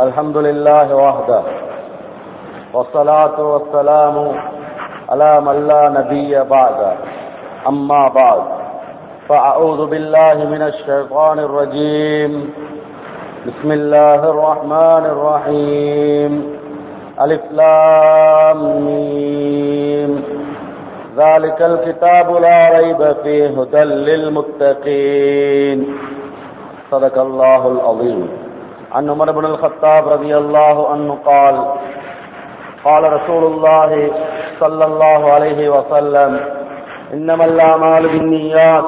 الحمد لله وحده. والصلاة والسلام على من لا نبي بعد. أما بعد. فأعوذ بالله من الشيطان الرجيم. بسم الله الرحمن الرحيم. ألف لام ميم. ذلك الكتاب لا ريب فيه هدى للمتقين. صدق الله العظيم. عن عمر بن الخطاب رضي الله عنه قال قال رسول الله صلى الله عليه وسلم إنما الأعمال بالنيات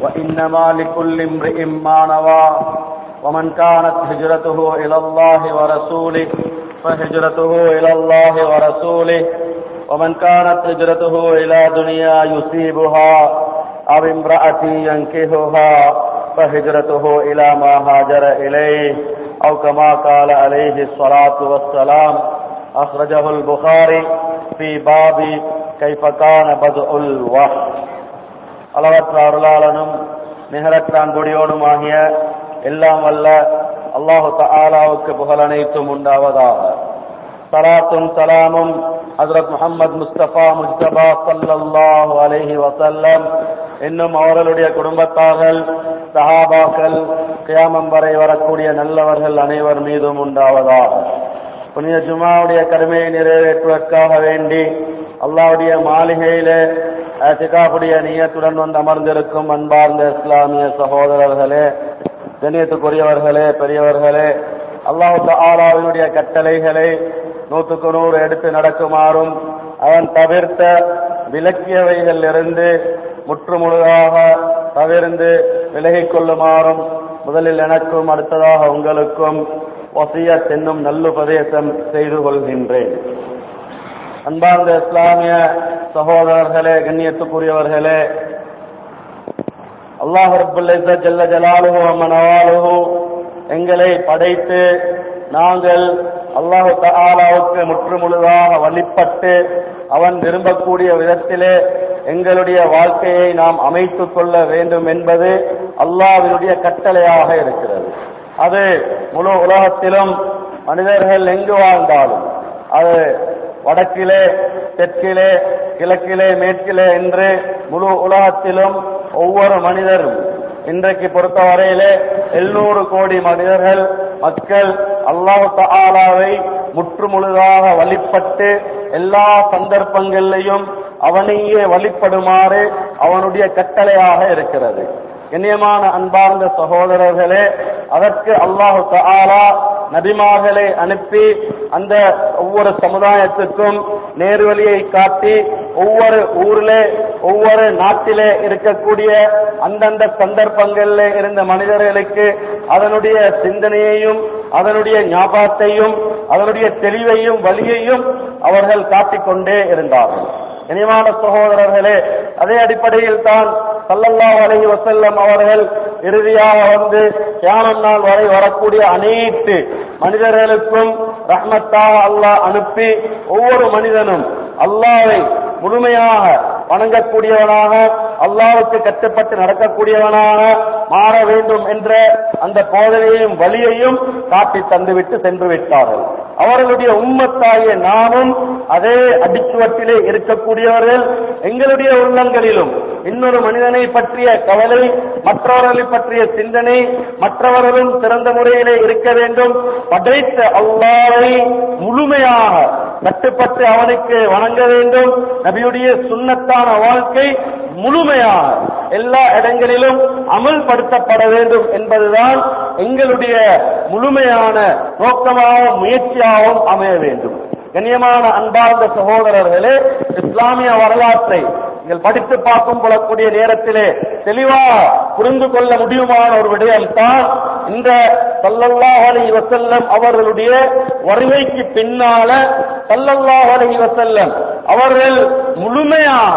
وإنما لكل امرئ ما نوى ومن كانت هجرته إلى الله ورسوله فهجرته إلى الله ورسوله ومن كانت هجرته إلى دنيا يصيبها أو امرأة ينكهها فهجرته إلى ما هاجر إليه أو كما قال عليه الصلاة والسلام أخرجه البخاري في باب كيف كان بدء الوحي அளவற்ற அருளாளனும் நிகரற்ற அன்புடையோனுமாகிய எல்லாம் வல்ல அல்லாஹு தஆலாவுக்கு புகழ் அனைத்தும் உண்டாவதாக சலாத்தும் சலாமும் ஹஜரத் முகமது முஸ்தபா முஸ்தபா சல்லல்லாஹு அலைஹி வசல்லம் இன்னும் அவர்களுடைய குடும்பத்தார்கள் சஹாபாக்கள் கியாமம் வரை வரக்கூடிய நல்லவர்கள் அனைவர் மீதும் உண்டாவதாக. புனித ஜுமாவுடைய கடுமையை நிறைவேற்றுவதற்காக வேண்டி அல்லாவுடைய மாளிகையிலே திகாவுடைய நீயத்துடன் வந்து அமர்ந்திருக்கும் அன்பார்ந்த இஸ்லாமிய சகோதரர்களே கண்ணியத்துக்குரியவர்களே பெரியவர்களே அல்லாஹு ஆலாவினுடைய கட்டளைகளை நூற்றுக்கு நூறு எடுத்து நடக்குமாறும் அவன் தவிர்த்த விலக்கியவைகள் முற்றுமுழுதாக தவிர்ந்து விலகிக் கொள்ளுமாறும் முதலில் எனக்கும் அடுத்ததாக உங்களுக்கும் வசியத் என்னும் நல்லுபதேசம் செய்து கொள்கின்றேன். அன்பார்ந்த இஸ்லாமிய சகோதரர்களே கண்ணியத்துக்குரியவர்களே அல்லாஹ் ரபுல்ல ஜல்ல ஜலாலுஹு அம்மனவாலுஹு எங்களை படைத்து நாங்கள் அல்லாஹு தஆலாவுக்கு முற்றுமுழுதாக வழிபட்டு அவன் விரும்பக்கூடிய விதத்திலே எங்களுடைய வாழ்க்கையை நாம் அமைத்துக் கொள்ள வேண்டும் என்பது அல்லாவினுடைய கட்டளையாக இருக்கிறது. அது முழு உலகத்திலும் மனிதர்கள் எங்கு வாழ்ந்தாலும் அது வடக்கிலே தெற்கிலே கிழக்கிலே மேற்கிலே என்று முழு உலகத்திலும் ஒவ்வொரு மனிதரும் இன்றைக்கு பொறுத்தவரையிலே எழுநூறு கோடி மனிதர்கள் மக்கள் அல்லாஹு ஆலாவை முற்றுமுழுதாக வழிபட்டு எல்லா சந்தர்ப்பங்களிலையும் அவனையே வழிபடுமாறு அவனுடைய கட்டளையாக இருக்கிறது. கண்ணியமான அன்பார்ந்த சகோதரர்களே அதற்கு அல்லாஹு ஆலா நபிமார்களை அனுப்பி அந்த ஒவ்வொரு சமுதாயத்துக்கும் நேர்வழியை காட்டி ஒவ்வொரு ஊரிலே ஒவ்வொரு நாட்டிலே இருக்கக்கூடிய அந்தந்த சந்தர்ப்பங்களில் இருந்த மனிதர்களுக்கு அதனுடைய சிந்தனையையும் அதனுடைய ஞாபகத்தையும் அதனுடைய தெளிவையும் வழியையும் அவர்கள் காட்டிக்கொண்டே இருந்தார்கள். இனிமான சகோதரர்களே அதே அடிப்படையில் தான் சல்லல்லா அலஹி வசல்லம் அவர்கள் இறுதியாக வந்து தியானம் நாள் வரை வரக்கூடிய அனைத்து மனிதர்களுக்கும் ரஹ்மத்தாக அல்லாஹ் அனுப்பி ஒவ்வொரு மனிதனும் அல்லாவை முழுமையாக வணங்கக்கூடியவனாக அல்லாவுக்கு கட்டுப்பட்டு நடக்கக்கூடியவனாக மாற வேண்டும் என்ற அந்த போதனையையும் வழியையும் காட்டி தந்துவிட்டு சென்று விட்டார்கள். அவர்களுடைய உம்மத்தாகிய நாமும் அதே அடிச்சுவட்டிலே இருக்கக்கூடியவர்கள் எங்களுடைய உள்ளங்களிலும். இன்னொரு மனிதனை பற்றிய கவலை மற்றவர்களை பற்றிய சிந்தனை மற்றவர்களும் சிறந்த முறையிலே இருக்க வேண்டும். படைத்த அல்லாவை முழுமையாக கட்டுப்பட்டு அவனுக்கு வணங்க வேண்டும். நபியுடைய இஸ்லாமான வாழ்க்கை முழுமையாக எல்லா இடங்களிலும் அமல்படுத்தப்பட வேண்டும் என்பதுதான் எங்களுடைய முழுமையான நோக்கமாகவும் முயற்சியாகவும் அமைய வேண்டும். கண்ணியமான அன்பார்ந்த சகோதரர்களே இஸ்லாமிய வரலாற்றை நீங்கள் படித்து பார்க்கும் கொள்ளக்கூடிய நேரத்திலே தெளிவாக புரிந்து கொள்ள முடியுமான ஒரு விடயம்தான் இந்த சல்லல்லாஹ் வசல்லம் அவர்களுடைய வருகைக்கு பின்னால சல்லல்லாஹ் வசல்லம் அவர்கள் முழுமையாக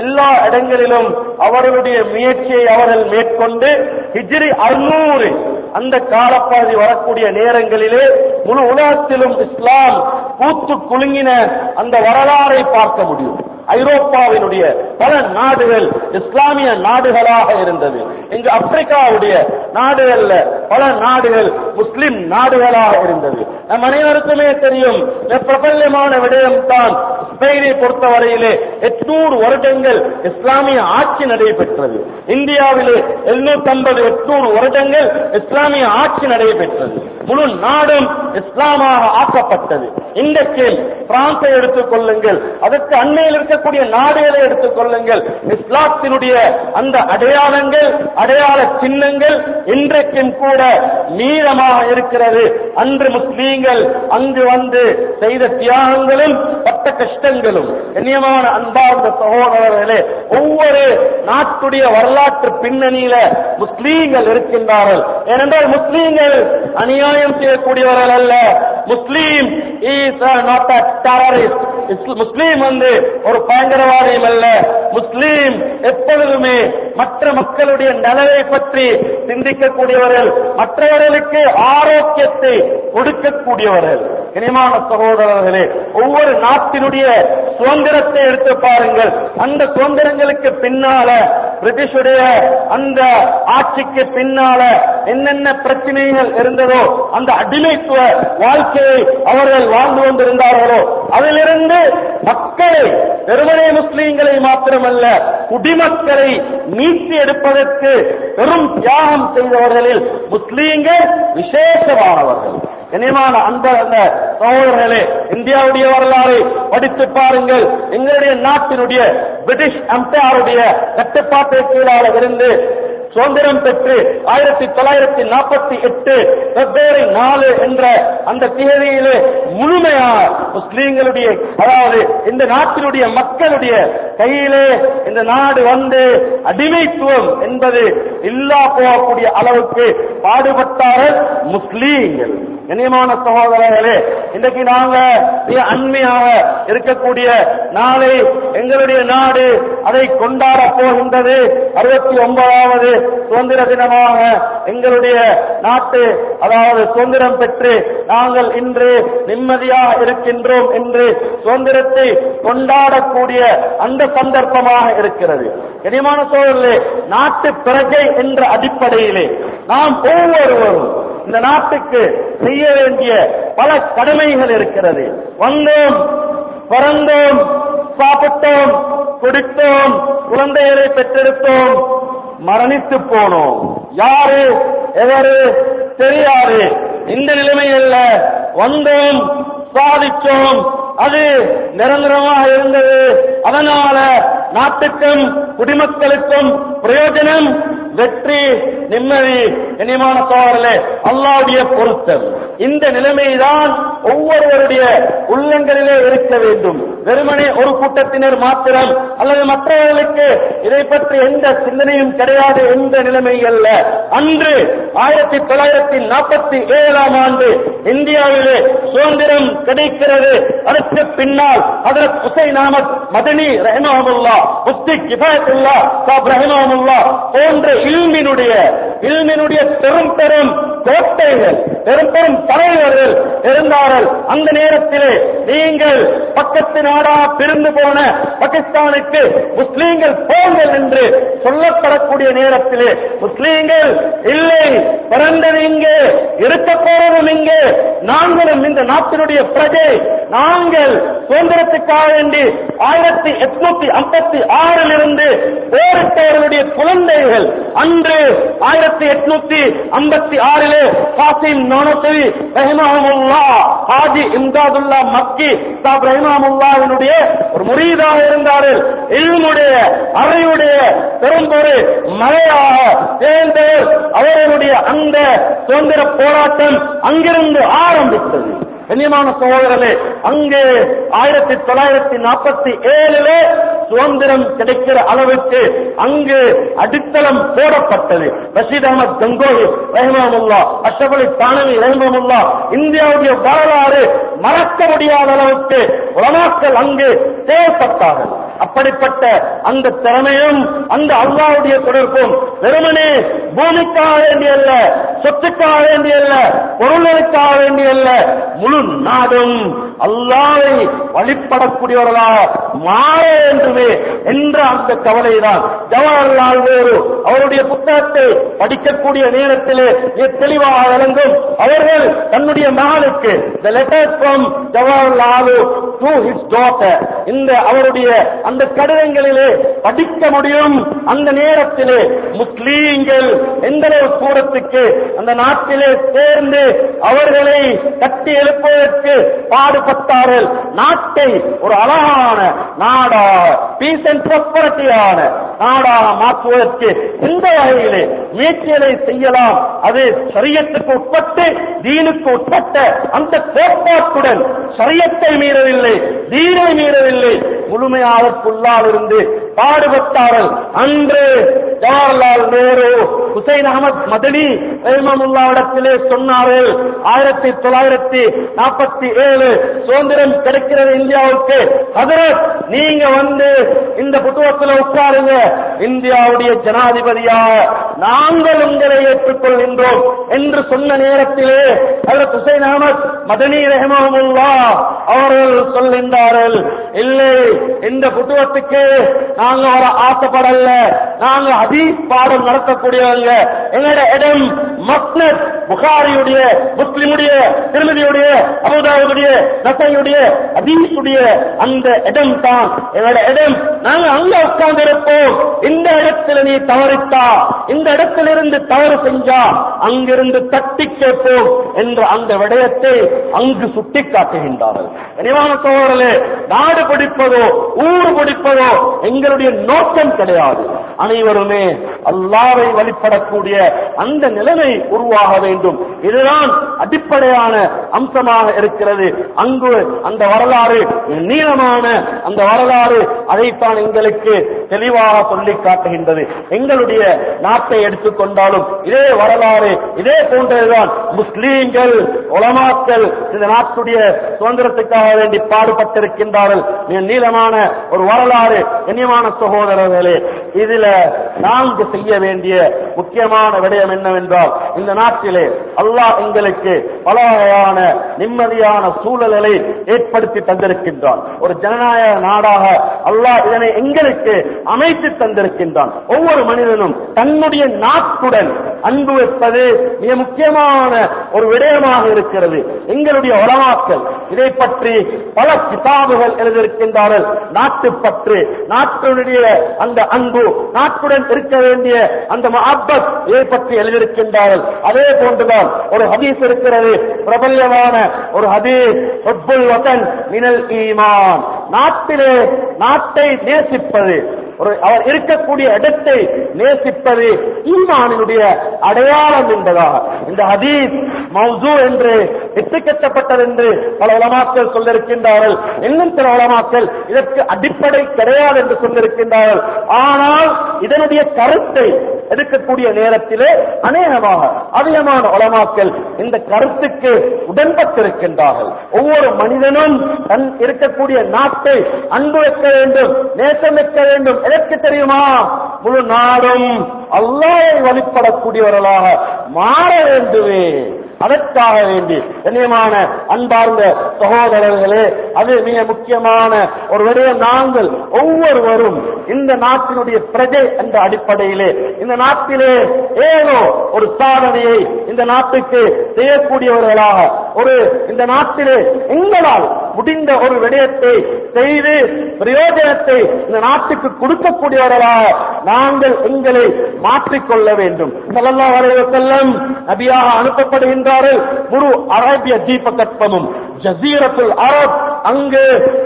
எல்லா இடங்களிலும் அவர்களுடைய முயற்சியை அவர்கள் மேற்கொண்டு ஹிஜ்ரி அறுநூறு அந்த காலப்பகுதி வரக்கூடிய நேரங்களிலே முழு உலகத்திலும் இஸ்லாம் பூத்து குலுங்கின அந்த வரலாறை பார்க்க முடியும். ஐரோப்பாவினுடைய பல நாடுகள் இஸ்லாமிய நாடுகளாக இருந்தது. இங்கு ஆப்பிரிக்காவுடைய நாடுகள்ல பல நாடுகள் முஸ்லிம் நாடுகளாக இருந்தது. நம் அனைவருக்குமே தெரியும் பிரபல்யமான விடயம் தான் ஸ்பெயினை பொறுத்தவரையிலே எட்நூறு வருடங்கள் இஸ்லாமிய ஆட்சி நடைபெற்றது. இந்தியாவிலே எழுநூத்தி ஐம்பது எட்நூறு வருடங்கள் இஸ்லாமிய ஆட்சி நடைபெற்றது. முழு நாடும் இஸ்லாமாக ஆக்கப்பட்டது. இன்றைக்கு பிரான்சை எடுத்துக் கொள்ளுங்கள். அதற்கு அண்மையில் இருக்கக்கூடிய நாடுகளை எடுத்துக் கொள்ளுங்கள். இஸ்லாத்தினுடைய அந்த அடையாளங்கள் அடையாள சின்னங்கள் இன்றைக்கும் கூட நீளமாக இருக்கிறது. அன்று முஸ்லீம்கள் அங்கு வந்து செய்த தியாகங்களும் பட்ட கஷ்டங்களும் கண்ணியமான அன்பார்ந்த சகோதரர்களே ஒவ்வொரு நாட்டுடைய வரலாற்று பின்னணியில முஸ்லீம்கள் இருக்கின்றார்கள். ஏனென்றால் முஸ்லீம்கள் நியாயம் செய்யக்கூடியவர்கள் அல்ல. Muslim is not a terrorist முஸ்லீம் வந்து ஒரு பயங்கரவாதியும் அல்ல. முஸ்லீம் எப்பொழுதுமே மற்ற மக்களுடைய நலனை பற்றி சிந்திக்கக்கூடியவர்கள் மற்றவர்களுக்கு ஆரோக்கியத்தை கொடுக்கக்கூடியவர்கள். இனிமான சகோதரர்களே ஒவ்வொரு நாட்டினுடைய சுதந்திரத்தை எடுத்து பாருங்கள். அந்த சுதந்திரங்களுக்கு பின்னால பிரிட்டிஷுடைய அந்த ஆட்சிக்கு பின்னால என்னென்ன பிரச்சனைகள் இருந்ததோ அந்த அடிமைத்துவ வாழ்க்கையை அவர்கள் வாழ்ந்து கொண்டிருந்தார்களோ அதிலிருந்து மக்களை வெறுமனே முஸ்லீம்களை மாத்திரமல்ல குடிமக்களை மீட்டி எடுப்பதற்கு பெரும் தியாகம் செய்தவர்களில் முஸ்லீம்கள் விசேஷமானவர்கள். இனிமான அந்த அந்த சகோதரர்களே இந்தியாவுடைய வரலாறு படித்து பாருங்கள். எங்களுடைய நாட்டினுடைய பிரிட்டிஷ் அம்பையாருடைய கட்டுப்பாட்டு கீழாக இருந்து சுதந்திரம் பெற்று ஆயிரத்தி தொள்ளாயிரத்தி நாற்பத்தி எட்டு பிப்ரவரி நாலு என்ற அந்த தேதியிலே முழுமையாக முஸ்லீம்களுடைய அதாவது இந்த நாட்டினுடைய மக்களுடைய கையிலே இந்த நாடு வந்து அடிமைத்துவம் என்பது இல்லா போகக்கூடிய அளவுக்கு பாடுபட்டார்கள் முஸ்லீம்கள். கண்ணியமான சகோதரர்களே இன்றைக்கு நாங்க மிக அண்மையாக இருக்கக்கூடிய நாளை எங்களுடைய நாடு அதை கொண்டாட போகின்றது. அறுபத்தி ஒன்பதாவது சுதந்திர தினமாக எங்களுடைய நாட்டு அதாவது சுதந்திரம் பெற்று நாங்கள் இன்று நிம்மதியாக இருக்கின்றோம் என்று சுதந்திரத்தை கொண்டாடக்கூடிய அந்த சந்தர்ப்பமாக இருக்கிறது. கனிமான சோழர்களே நாட்டு பிரஜை என்ற அடிப்படையிலே நாம் ஒவ்வொருவரும் இந்த நாட்டுக்கு செய்ய வேண்டிய பல கடமைகள் இருக்கிறது. வந்தோம் பிறந்தோம் சாப்பிட்டோம் குடித்தோம் குழந்தைகளை பெற்றெடுத்தோம் மரணித்து போனோம். யாரு எவரு தெரியாது இந்த நிலைமையில் வந்தோம் சாதிச்சோம். அது நிரந்தரமாக இருந்தது. அதனால நாட்டுக்கும் குடிமக்களுக்கும் பிரயோஜனம் வெற்றி நிம்மதி இனிமான சோழர்களே அல்லாவுடைய பொருத்தம். இந்த நிலைமைதான் ஒவ்வொருவருடைய உள்ளங்களிலே இருக்க வேண்டும். வெறுமனே ஒரு கூட்டத்தினர் மாத்திரம் அல்லது மற்றவர்களுக்கு இதை பற்றி எந்த சிந்தனையும் கிடையாது என்ற நிலைமை அல்ல. அன்று ஆயிரத்தி தொள்ளாயிரத்தி நாற்பத்தி ஏழாம் ஆண்டு இந்தியாவிலே சுதந்திரம் கிடைக்கிறது. அதற்கு பின்னால் அதற்கு ஹுசைன் அகமத் மதனி ரஹ்மாமுல்லா முஃப்தி கிபாயத்துல்லா சாப் ரஹிமஹமுல்லா போன்ற இல்மினுடைய இல்மினுடைய பெரும் பெரும் கோட்டைகள் பெரும் பெரும் தலைவர்கள் இருந்தார்கள். அந்த நேரத்திலே நீங்கள் பக்கத்து நாடா பிரிந்து போன பாகிஸ்தானுக்கு முஸ்லீம்கள் போங்கள் என்று சொல்லப்படக்கூடிய நேரத்திலே முஸ்லீம்கள் இல்லை பிறந்தது இங்கே இருக்க போறதும் இங்கே நாங்களும் இந்த நாட்டினுடைய பிரஜை நாங்கள் சுதந்திரத்துக்காக வேண்டி ஆயிரத்தி எட்நூத்தி ஐம்பத்தி ஆறில் இருந்து போரிட்டவர்களுடைய குழந்தைகள் அன்று ஆயிரத்தி எட்நூத்தி ஐம்பத்தி ஆறிலே காசிம் நோனசவி ரஹிமஹமுல்லா ஹாஜி இம்தாதுல்லா மக்கி சாப் ரஹிமஹமுல்லாவினுடைய ஒரு முறியதாக இருந்தார்கள். இல்முடைய அவையுடைய பெரும்பொரு மழையாக சேர்ந்தவர். அவர்களுடைய அந்த சுதந்திர போராட்டம் அங்கிருந்து ஆரம்பித்தது. கண்ணியமான சகோதரர்களே அங்கே ஆயிரத்தி தொள்ளாயிரத்தி நாற்பத்தி ஏழுல சுதந்திரம் கிடைக்கிற அளவுக்கு அங்கு அடித்தளம் போடப்பட்டது. ரஷீத் அகமது கங்கோஹி ரஹிமமுல்லா அஷ்ரப் அலி தானவி ரஹிமமுல்லா இந்தியாவுடைய வரலாறு மறக்க முடியாத அளவுக்கு உலமாக்கள் அங்கு தேவைப்பட்டார்கள் அப்படிப்பட்ட அந்த திறமையும் அந்த அல்லாவுடைய தொடர்பும் வெறுமனே பூமிக்காக வேண்டியல்ல சொத்துக்காக வேண்டியல்ல பொருளுக்காக வேண்டியல்ல முழு நாடும் அல்லாவை வழிபடக்கூடியவர்களா மாற வேண்டுமே என்ற அந்த கவலைதான். ஜவஹர்லால் நேரு அவருடைய புத்தகத்தை படிக்கக்கூடிய நேரத்திலே தெளிவாக விளங்கும். அவர்கள் தன்னுடைய மகளுக்கு the letter Jawaharlal to his daughter இந்த அவருடைய அந்த கடிதங்களிலே படிக்க முடியும். அந்த நேரத்திலே முஸ்லீம்கள் எந்த அளவு தூரத்துக்கு அந்த நாட்டிலே சேர்ந்து அவர்களை கட்டி எழுப்பதற்கு பாடுபட்டார்கள். நாட்டை ஒரு அழகான நாடா பீஸ் அண்ட் ப்ராப்பர்ட்டியான நாடாக மாற்றுவதற்கு இந்த வகையிலே முயற்சிகளை செய்யலாம். அது சரியத்துக்கு உட்பட்டு தீனுக்கு உட்பட்ட அந்த கோட்பாட்டுடன் சரியத்தை மீறவில்லை. தீனை மீறவில்லை. முழுமையாகக்குள்ளால் இருந்து பாடுபட்டார்கள். அன்று ஜவஹர்லால் நேரு ஹுசைன் அகமது மதனி ரஹிமமுல்லாவிடத்திலே சொன்னார்கள் ஆயிரத்தி தொள்ளாயிரத்தி நாற்பத்தி ஏழு சுதந்திரம் கிடைக்கிறது இந்தியாவுக்கு. ஹதரத் நீங்க வந்து இந்த புத்தகத்தில் உட்காருங்க. இந்தியாவுடைய ஜனாதிபதியா நாங்கள் உங்களை ஏற்றுக்கொள்கின்றோம். என்று சொன்ன நேரத்திலே ஹதரத் ஹுசைன் அகமத் மதனி ரஹிமமுல்லா அவர்கள் சொல்கின்றார்கள் இல்லை இந்த புத்தகத்துக்கு நாங்க ஒரு ஆசைப்படல. நாங்க ஹதீஸ் பாடம் நடத்தக்கூடியவங்க. எங்களோட இடம் மக்னத் புகாரியுடைய முஸ்லிமுடைய திருமதியுடைய அமுதாவுடைய நசையுடைய அதீசுடைய அந்த இடம் தான் என்னோட இடம். நாங்க அங்க உட்கார்ந்து இருப்போம் இந்த இடத்துல நீ தவறித்தா இந்த இடத்திலிருந்து தவறு செஞ்சா அங்கிருந்து தட்டி கேட்போம் என்ற அந்த விடயத்தை அங்கு சுட்டி காட்டுகின்றார்கள். நினைவான தோழர்களே நாடு பிடிப்பதோ ஊர் பிடிப்பதோ எங்களுடைய நோக்கம் கிடையாது. அனைவருமே அல்லாவை வழிபடக்கூடிய அந்த நிலைமை உருவாக வேண்டும். வேண்டும். இதுதான் அடிப்படையான அம்சமாக இருக்கிறது. அங்கு அந்த வரலாறு நீளமான அந்த வரலாறு அதைத்தான் எங்களுக்கு தெளிவாக சொல்லி காட்டுகின்றது. எங்களுடைய நாட்டை எடுத்துக்கொண்டாலும் இதே வரலாறு இதே போன்றதுதான். முஸ்லீம்கள் உலமாக்கள் இந்த நாட்டுடைய சுதந்திரத்துக்காக வேண்டி பாடுபட்டிருக்கின்றார்கள். நீளமான ஒரு வரலாறு கண்ணியமான சகோதரர்களே இதுல நான்கு செய்ய வேண்டிய முக்கியமான விடயம் என்னவென்றால் இந்த நாட்டிலே அல்லாஹ் எங்களுக்கு பல வகையான நிம்மதியான சூழல்களை ஏற்படுத்தி தந்திருக்கின்றான். ஒரு ஜனநாயக நாடாக அல்லாஹ் இதனை எங்களுக்கு அமைத்து தந்திருக்கின்றான். ஒவ்வொரு மனிதனும் தன்னுடைய நாட்டுடன் அன்பு வைப்பது மிக முக்கியமான ஒரு விடயமாக இருக்கிறது. எங்களுடைய உலமாக்கள் இதை பற்றி பல கிதாபுகள் எழுதியிருக்கின்றார்கள். நாட்டு பற்று நாட்டினுடைய அந்த அன்பு நாட்டுடன் இருக்க வேண்டிய அந்த மஹப்பத் இதை பற்றி எழுதியிருக்கின்றார்கள். அதே போல கொண்டுதான் ஒரு ஹதீஸ் இருக்கிறது. பிரபல்யமான ஒரு ஹதீஸ். வதன் மினல் ஈமான். நாட்டிலே நாட்டை நேசிப்பது ஒரு அவர் இருக்கக்கூடிய இடத்தை நேசிப்பது ஈமானினுடைய அடையாளம் என்பதாக. இந்த ஹதீஸ் மௌசூ என்று எட்டுக்கட்டப்பட்டது என்று பல உலமாக்கள் சொல்லிருக்கின்றார்கள் இன்னும் சில உலமாக்கள் இதற்கு அடிப்படை கிடையாது என்று சொல்லிருக்கின்றார்கள் ஆனால் இதனுடைய கருத்தை எடுக்கக்கூடிய நேரத்திலே அநேகமாக அதிகமான உலமாக்கள் இந்த கருத்துக்கு உடன்பட்டிருக்கின்றார்கள். ஒவ்வொரு மனிதனும் தன் இருக்கக்கூடிய நாட்டை அன்பு வைக்க வேண்டும் நேசம் வைக்க வேண்டும். எதற்கு தெரியுமா? முழு நாடும் அல்லாவை வழிபடக்கூடியவர்களாக மாற வேண்டுமே. அதற்காக வேண்டி கண்ணியமான அன்பார்ந்த சகோதரர்களே அது மிக முக்கியமான ஒரு விடயம். நாங்கள் ஒவ்வொருவரும் இந்த நாட்டினுடைய பிரஜை என்ற அடிப்படையிலே இந்த நாட்டிலே ஏதோ ஒரு சாதனையை இந்த நாட்டுக்கு செய்யக்கூடியவர்களாக ஒரு இந்த நாட்டிலே எங்களால் முடிந்த ஒரு விடயத்தை செய்து பிரயோஜனத்தை இந்த நாட்டுக்கு கொடுக்கக்கூடியவர்களாக நாங்கள் எங்களை மாற்றிக்கொள்ள வேண்டும். ஸல்லல்லாஹு வரைவதெல்லாம் வஸல்லம் நபியாக அனுப்பப்படுகின்றார்கள். முழு அரேபிய தீபகற்பமும். ஜசீரத்துல் அரப் அங்கு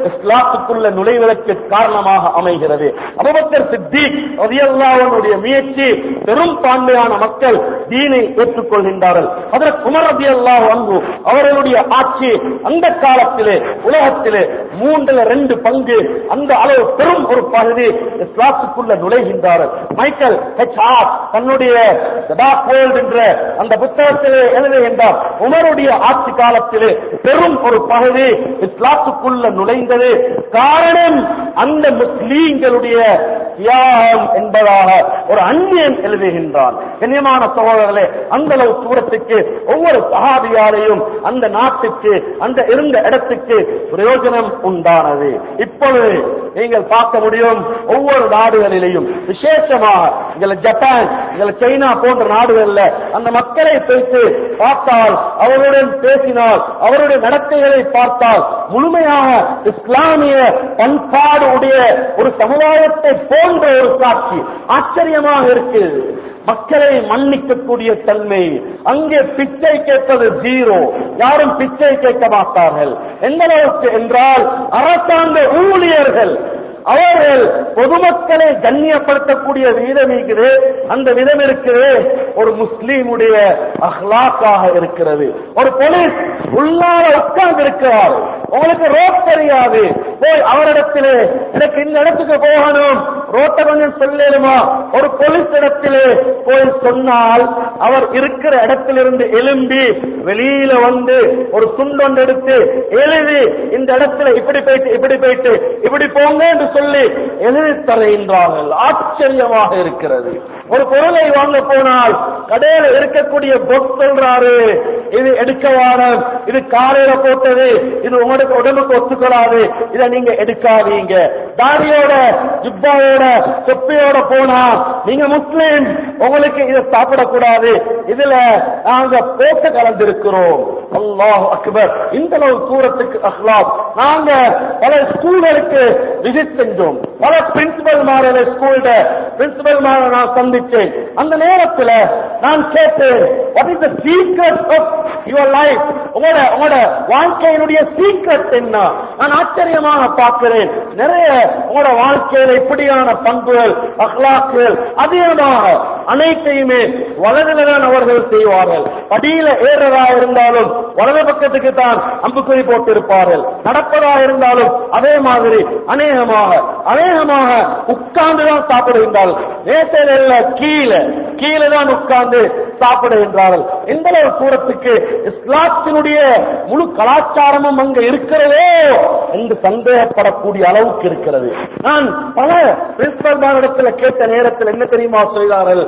இஸ்லாத்துக்குள்ள நுழைவதற்கு காரணமாக அமைகிறது. அபுபக்கர் சித்திக் ரதியல்லாஹுடைய முயற்சி பெரும் பான்மையான மக்கள் தீனை ஏற்றுக்கொள்கின்றார்கள். அதற்கு குமர் ரதியல்லா அன்பு அவர்களுடைய ஆட்சி அந்த காலத்திலே உலகத்திலே மூன்றுல ரெண்டு பங்கு அந்த அளவு பெரும் ஒரு பகுதி இஸ்லாத்துக்குள்ள நுழைகின்றார்கள். மைக்கேல் ஹெச் ஆர் தன்னுடைய என்ற அந்த புத்தகத்திலே எழுதுகின்றார் உமருடைய ஆட்சி காலத்திலே பெரும் ஒரு பகுதி இஸ்லாத்துக்குள்ள நுழைந்தது. காரணம் அந்த முஸ்லீம்களுடைய தியாகம் என்பதாக ஒரு அந்நியன் எழுதுகின்றான். கண்ணியமான சகோதரர்களே அந்த அளவு தூரத்துக்கு ஒவ்வொரு சகாபியாரையும் அந்த நாட்டுக்கு அந்த இருந்த இடத்துக்கு பிரயோஜனம் உண்டானது. இப்பொழுது நீங்கள் பார்க்க முடியும் ஒவ்வொரு நாடுகளிலேயும் விசேஷமாக எங்களை ஜப்பான் எங்களை சைனா போன்ற நாடுகள்ல அந்த மக்களை பேசி பார்த்தால் அவருடன் பேசினால் அவருடைய நடத்தைகளை பார்த்தால் முழுமையாக இஸ்லாமிய பண்பாடு உடைய ஒரு சமுதாயத்தை போன்ற ஒரு காட்சி ஆச்சரியமாக இருக்கு. மக்களை மன்னிக்கக்கூடிய தன்மை. அங்கே பிச்சை கேட்பது ஜீரோ. யாரும் பிச்சை கேட்க மாட்டார்கள். எந்த அளவுக்கு என்றால் அரசாங்க ஊழியர்கள் அவர்கள் பொதுமக்களை கண்ணியப்படுத்தக்கூடிய விதம் இருக்குது அந்த விதம் இருக்குது ஒரு முஸ்லீமுடைய அஹ்லாக்காக இருக்கிறது. ஒரு போலீஸ் உள்ளால உட்கார்ந்து இருக்கிறார் உங்களுக்கு ரோட் தெரியாது. போய் அவரிடத்திலே எனக்கு இந்த இடத்துக்கு போகணும். ரோட்டை கொஞ்சம் ஒரு போலீஸ் இடத்திலே போய் சொன்னால் அவர் இருக்கிற இடத்திலிருந்து எழும்பி வெளியில வந்து ஒரு துண்டொண்டு எடுத்து எழுதி இந்த இடத்துல இப்படி போயிட்டு இப்படி போயிட்டு இப்படி போங்க என்று சொல்லி எழுதி தருகின்றார்கள். ஆச்சரியமாக இருக்கிறது. ஒரு பொருளை வாங்க போனால் கடையில இருக்கக்கூடிய பொக் சொல்றாரு இது எடுக்க வாரம் இது காலையில போட்டது இது உங்களுக்கு உடம்புக்கு ஒத்துக்கொள்ளாது இதை நீங்க எடுக்காதீங்க. தாடியோட ஜுப்பாவோட தொப்பையோட போனா நீங்க முஸ்லீம் உங்களுக்கு இதை சாப்பிடக்கூடாது. இதுல நாங்க போக்க கலந்திருக்கிறோம். அல்லாஹ் அக்பர். இந்த அளவு தூரத்துக்கு அஹ்லாப் நாங்க பல ஸ்கூல்களுக்கு விசிட் செஞ்சோம். பல பிரின்சிபல் மாறல ஸ்கூல்ல பிரின்சிபல் மாற நான் சந்திச்சேன். அந்த நேரத்துல நான் கேட்டேன் what is the secret of your life உங்களோட உங்களோட வாழ்க்கையினுடைய சீக்ரெட் என்ன? நான் ஆச்சரியமாக பார்க்கிறேன். நிறைய உங்களோட வாழ்க்கையில இப்படியான பண்புகள் அஹ்லாக்குகள் அதிகமாக அனைத்தையுமே வலதில்தான் அவர்கள் செய்வார்கள். படியில ஏறதா இருந்தாலும் வலது பக்கத்துக்கு தான் அம்புக்குறி போட்டிருப்பார்கள். நடப்பதா இருந்தாலும் அதே மாதிரி அநேகமாக அநேகமாக உட்கார்ந்துதான் சாப்பிடுகின்றார்கள். நேசையில் கீழே கீழே தான் உட்கார்ந்து சாப்பிடுகின்றார்கள். இந்த அளவு தூரத்துக்கு இஸ்லாத்தினுடைய முழு கலாச்சாரமும் அங்க இருக்கிறதோ என்று சந்தேகப்படக்கூடிய அளவுக்கு இருக்கிறது. நான் பல பிரின்சிபல் மாநிலத்தில் கேட்ட நேரத்தில் என்ன தெரியுமா செய்தார்கள்